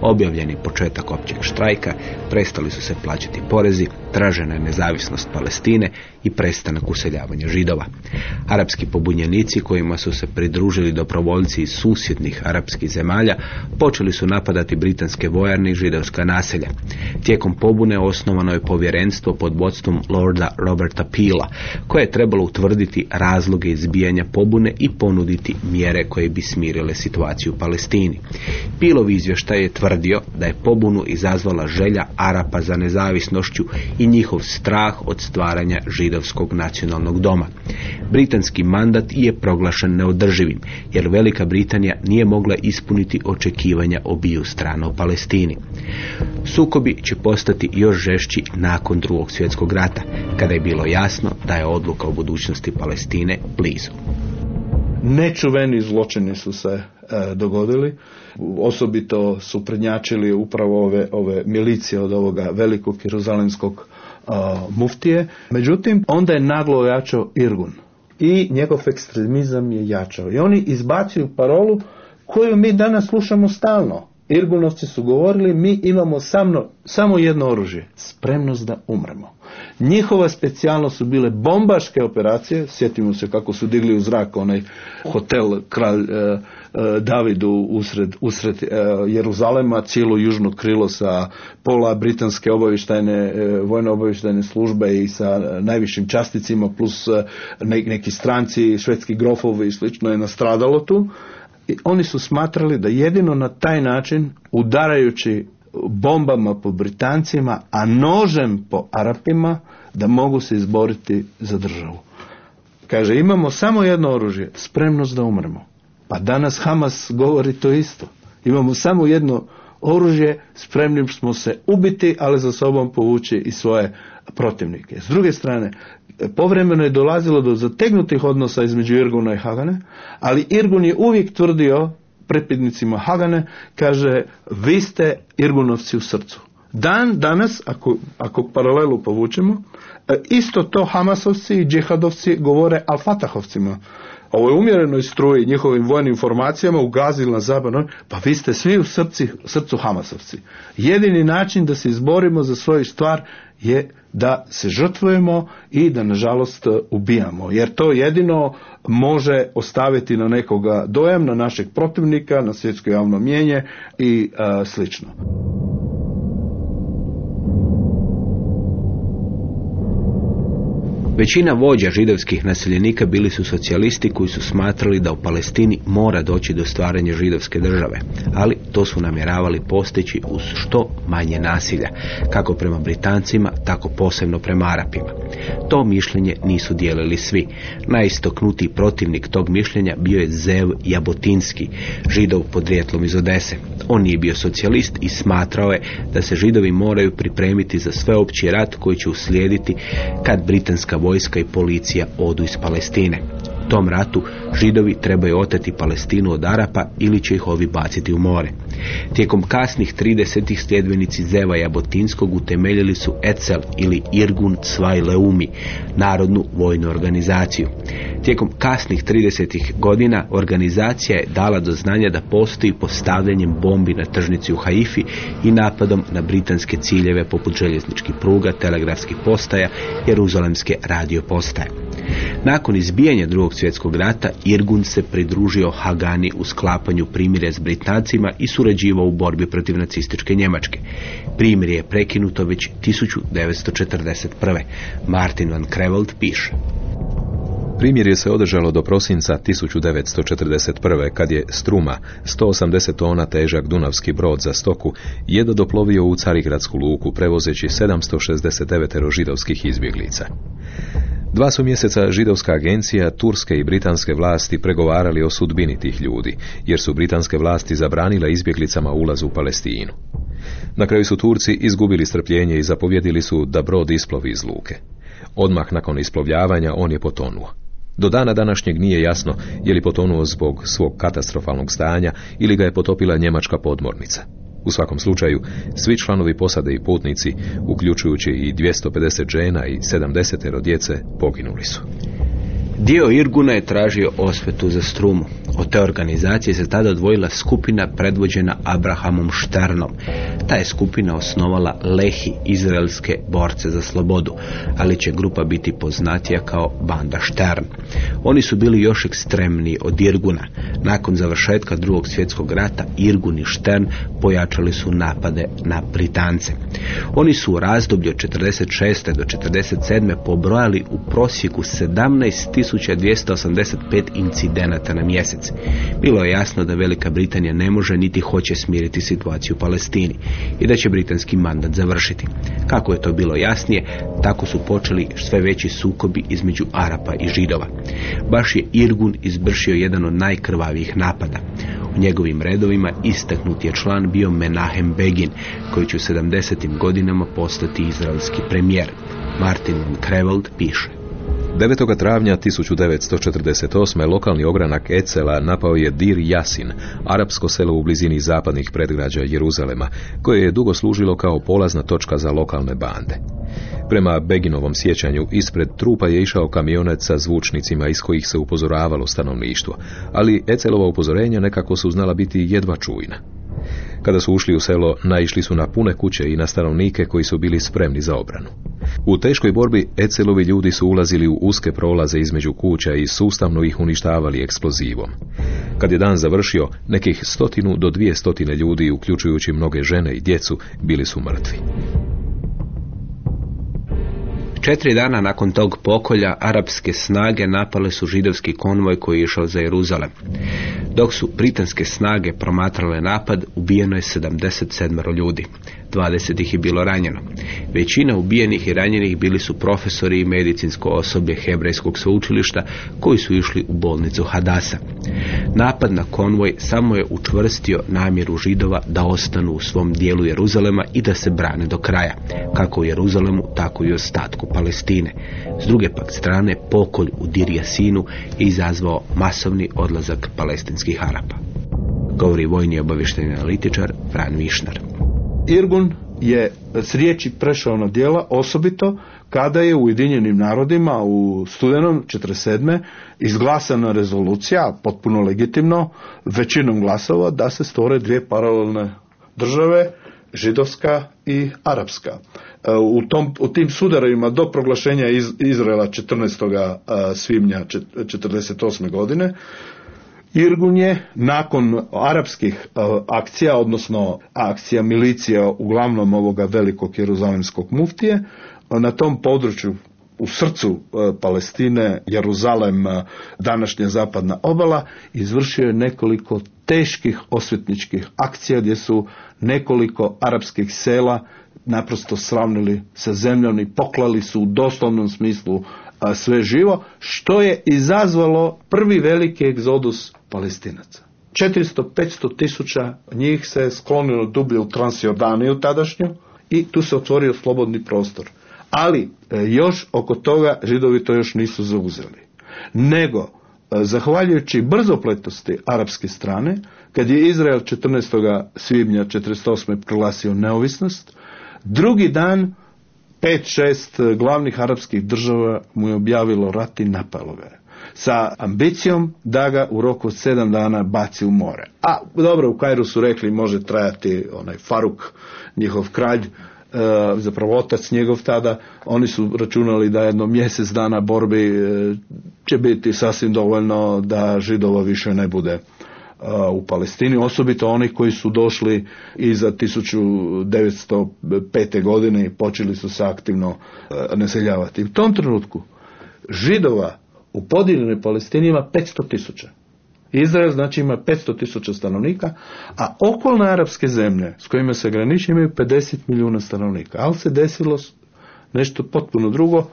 Objavljeni početak općeg štrajka, prestali su se plaćati porezi, tražena je nezavisnost Palestine i prestanak useljavanja židova. Arapski pobunjenici kojima su se pridružili dobrovoljci iz susjednih arapskih zemalja počeli su napadati britanske vojarne i židovska naselja. Tijekom pobune osnovano je povjerenstvo pod vodstvom Lorda Roberta Pila koje je trebalo utvrditi razloge izbijanja pobune i ponuditi mjere koje bi smirile situaciju u Palestini. Pilov izvještaj je tvrdio da je pobunu izazvala želja Arapa za nezavisnošću i njihov strah od stvaranja židovskog nacionalnog doma. Britanski mandat je proglašen neodrživim, jer Velika Britanija nije mogla ispuniti očekivanja obiju strana u Palestini. Sukobi će postati još žešći nakon drugog svjetskog rata, kada je bilo jasno da je odluka o budućnosti Palestine blizu. Nečuveni zločini su se e, dogodili. Osobito su prednjačili upravo ove, ove milicije od ovoga velikog jeruzalemskog muftije. Međutim, onda je naglo ojačao Irgun i njegov ekstremizam je jačao. I oni izbacuju parolu koju mi danas slušamo stalno. Irgunovci su govorili mi imamo samo, samo jedno oružje, spremnost da umremo. Njihova specijalnost su bile bombaške operacije, sjetimo se kako su digli u zrak onaj hotel kralj e, e, Davidu usred, usred e, Jeruzalema, cijelo južno krilo sa pola britanske obavještajne, vojno obavještajne službe i sa najvišim časticima plus neki stranci, švedski grofovi i slično je nastradalo tu. I oni su smatrali da jedino na taj način udarajući bombama po Britancima, a nožem po Arapima, da mogu se izboriti za državu. Kaže, imamo samo jedno oružje, spremnost da umremo. Pa danas Hamas govori to isto. Imamo samo jedno oružje, spremni smo se ubiti, ali za sobom povući i svoje protivnike. S druge strane, povremeno je dolazilo do zategnutih odnosa između Irguna i Hagane, ali Irgun je uvijek tvrdio prepidnicima Hagane, kaže, vi ste Irgunovci u srcu. Dan danas, ako, ako paralelu povučemo, e, isto to Hamasovci i džihadovci govore Al-Fatahovcima. Ovoj umjerenoj struji njihovim vojnim informacijama ugazili na zabano, pa vi ste svi u srci, srcu Hamasovci. Jedini način da se izborimo za svoju stvar je da se žrtvujemo i da nažalost ubijamo. Jer to jedino može ostaviti na nekoga dojam, na našeg protivnika, na svjetsko javno mijenje i a, slično. Većina vođa židovskih naseljenika bili su socijalisti koji su smatrali da u Palestini mora doći do stvaranja židovske države, ali to su namjeravali postići uz što manje nasilja, kako prema Britancima, tako posebno prema Arapima. To mišljenje nisu dijelili svi. Najistoknutiji protivnik tog mišljenja bio je Zev Jabotinski, židov podrijetlom iz Odese. On nije bio socijalist i smatrao je da se židovi moraju pripremiti za sveopći rat koji će uslijediti kad britanska vojska i policija odu iz Palestine. U tom ratu židovi trebaju oteti Palestinu od Arapa ili će ih ovi baciti u more. Tijekom kasnih 30. sljedbenici Zeva Jabotinskog utemeljili su Ecel ili Irgun Cvaj Leumi, narodnu vojnu organizaciju. Tijekom kasnih 30. godina organizacija je dala do znanja da postoji postavljanjem bombi na tržnici u Haifi i napadom na britanske ciljeve poput željezničkih pruga, telegrafskih postaja, jeruzalemske radio postaje. Nakon izbijanja drugog svjetskog rata Irgun se pridružio Hagani u sklapanju primjere s Britancima i surađivao u borbi protiv nacističke Njemačke. Primirje je prekinuto već 1941. Martin van Krevold piše. Primjer se održalo do prosinca 1941. kad je Struma, 180 tona težak Dunavski brod za stoku, jedno doplovio u Carigradsku luku prevozeći 769 židovskih izbjeglica. Dva su mjeseca židovska agencija, turske i britanske vlasti pregovarali o sudbini tih ljudi, jer su britanske vlasti zabranile izbjeglicama ulaz u Palestinu. Na kraju su Turci izgubili strpljenje i zapovjedili su da brod isplovi iz luke. Odmah nakon isplovljavanja on je potonuo. Do dana današnjeg nije jasno je li potonuo zbog svog katastrofalnog stanja ili ga je potopila njemačka podmornica. U svakom slučaju, svi članovi posade i putnici, uključujući i 250 žena i 70 djece, poginuli su. Dio Irguna je tražio osvetu za strumu. Od te organizacije se tada odvojila skupina predvođena Abrahamom Šternom. Ta je skupina osnovala Lehi, izraelske borce za slobodu, ali će grupa biti poznatija kao banda Štern. Oni su bili još ekstremniji od Irguna. Nakon završetka drugog svjetskog rata Irgun i Štern pojačali su napade na Britance. Oni su u razdoblju od 46. do 47. pobrojali u prosjeku 17 1285 incidenata na mjesec. Bilo je jasno da Velika Britanija ne može niti hoće smiriti situaciju u Palestini i da će britanski mandat završiti. Kako je to bilo jasnije, tako su počeli sve veći sukobi između Arapa i Židova. Baš je Irgun izbršio jedan od najkrvavijih napada. U njegovim redovima istaknuti je član bio Menahem Begin, koji će u 70. godinama postati izraelski premijer. Martin von piše. 9. travnja 1948. lokalni ogranak Ecela napao je Dir Jasin, arapsko selo u blizini zapadnih predgrađa Jeruzalema, koje je dugo služilo kao polazna točka za lokalne bande. Prema Beginovom sjećanju, ispred trupa je išao kamionet sa zvučnicima iz kojih se upozoravalo stanovništvo, ali Ecelova upozorenja nekako su znala biti jedva čujna. Kada su ušli u selo, naišli su na pune kuće i na stanovnike koji su bili spremni za obranu. U teškoj borbi Ecelovi ljudi su ulazili u uske prolaze između kuća i sustavno ih uništavali eksplozivom. Kad je dan završio, nekih stotinu do dvije stotine ljudi, uključujući mnoge žene i djecu, bili su mrtvi. Četiri dana nakon tog pokolja arapske snage napale su židovski konvoj koji je išao za Jeruzalem. Dok su britanske snage promatrale napad, ubijeno je 77 ljudi. 20 ih je bilo ranjeno. Većina ubijenih i ranjenih bili su profesori i medicinsko osoblje Hebrejskog sveučilišta koji su išli u bolnicu Hadasa. Napad na konvoj samo je učvrstio namjeru židova da ostanu u svom dijelu Jeruzalema i da se brane do kraja, kako u Jeruzalemu, tako i u ostatku Palestine. S druge pak strane, pokolj u Dir Jasinu je izazvao masovni odlazak palestinskih Arapa. Govori vojni obavješteni analitičar Fran Višnar. Irgun je s riječi prešao na dijela osobito kada je u Ujedinjenim narodima u studenom 47. izglasana rezolucija, potpuno legitimno, većinom glasova da se stvore dvije paralelne države, židovska i arapska. U, tom, u tim sudarovima do proglašenja iz, Izraela 14. E, svibnja 48. godine Irgun je nakon arapskih akcija, odnosno akcija milicija uglavnom ovoga velikog jeruzalemskog muftije, na tom području u srcu Palestine, Jeruzalem, današnja zapadna obala, izvršio je nekoliko teških osvetničkih akcija gdje su nekoliko arapskih sela naprosto sravnili sa zemljom i poklali su u doslovnom smislu sve živo, što je izazvalo prvi veliki egzodus palestinaca. 400-500 tisuća njih se sklonilo dublje u Transjordaniju tadašnju i tu se otvorio slobodni prostor. Ali e, još oko toga židovi to još nisu zauzeli. Nego, e, zahvaljujući brzopletosti arapske strane, kad je Izrael 14. svibnja 48. proglasio neovisnost, drugi dan pet, šest glavnih arapskih država mu je objavilo rat i napalo ga sa ambicijom da ga u roku od sedam dana baci u more. A dobro, u Kairu su rekli može trajati onaj Faruk, njihov kralj, e, zapravo otac njegov tada, oni su računali da jedno mjesec dana borbi e, će biti sasvim dovoljno da židova više ne bude u Palestini, osobito oni koji su došli iza 1905. godine i počeli su se aktivno naseljavati. U tom trenutku židova u podijeljenoj Palestini ima 500 tisuća. Izrael znači ima 500 tisuća stanovnika, a okolne arapske zemlje s kojima se graniči imaju 50 milijuna stanovnika. Ali se desilo nešto potpuno drugo.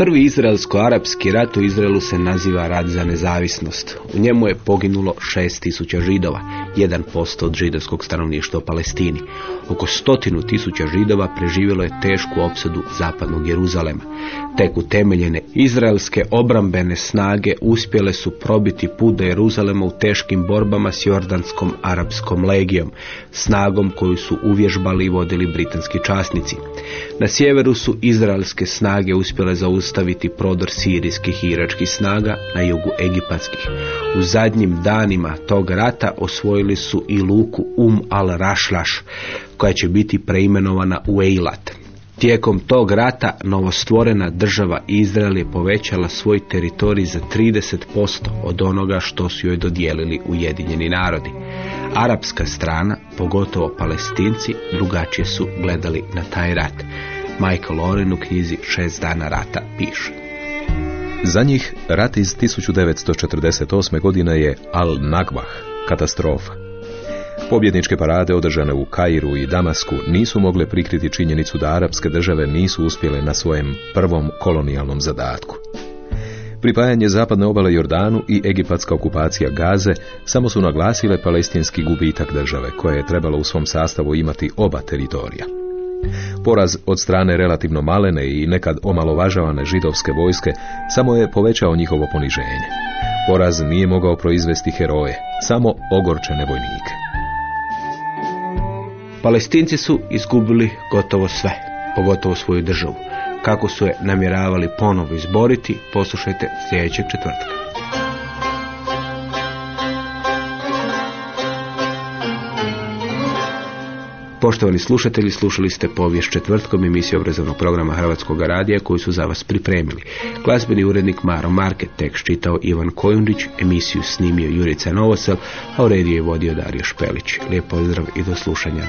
Prvi izraelsko-arapski rat u Izraelu se naziva rat za nezavisnost. U njemu je poginulo 6000 židova, 1% od židovskog stanovništva u Palestini. Oko stotinu tisuća židova preživjelo je tešku opsadu zapadnog Jeruzalema. Tek utemeljene izraelske obrambene snage uspjele su probiti put do Jeruzalema u teškim borbama s jordanskom arapskom legijom, snagom koju su uvježbali i vodili britanski časnici. Na sjeveru su izraelske snage uspjele zaustaviti prodor sirijskih i iračkih snaga na jugu egipatskih. U zadnjim danima tog rata osvojili su i luku Um al-Rašlaš, koja će biti preimenovana u Eilat. Tijekom tog rata novostvorena država Izrael je povećala svoj teritorij za 30% od onoga što su joj dodijelili Ujedinjeni narodi. Arapska strana, pogotovo palestinci, drugačije su gledali na taj rat. Michael Oren u knjizi Šest dana rata piše. Za njih rat iz 1948. godine je Al-Nagbah, katastrofa. Pobjedničke parade održane u Kairu i Damasku nisu mogle prikriti činjenicu da arapske države nisu uspjele na svojem prvom kolonijalnom zadatku. Pripajanje zapadne obale Jordanu i egipatska okupacija Gaze samo su naglasile palestinski gubitak države, koje je trebalo u svom sastavu imati oba teritorija. Poraz od strane relativno malene i nekad omalovažavane židovske vojske samo je povećao njihovo poniženje. Poraz nije mogao proizvesti heroje, samo ogorčene vojnike. Palestinci su izgubili gotovo sve, pogotovo svoju državu. Kako su je namjeravali ponovo izboriti, poslušajte sljedećeg četvrtka. Poštovani slušatelji, slušali ste povijest četvrtkom emisiju obrazovnog programa Hrvatskog radija koju su za vas pripremili. Glazbeni urednik Maro Market, tekst čitao Ivan Kojundić, emisiju snimio Jurica Novosel, a u rediju je vodio Dario Špelić. Lijep pozdrav i do slušanja.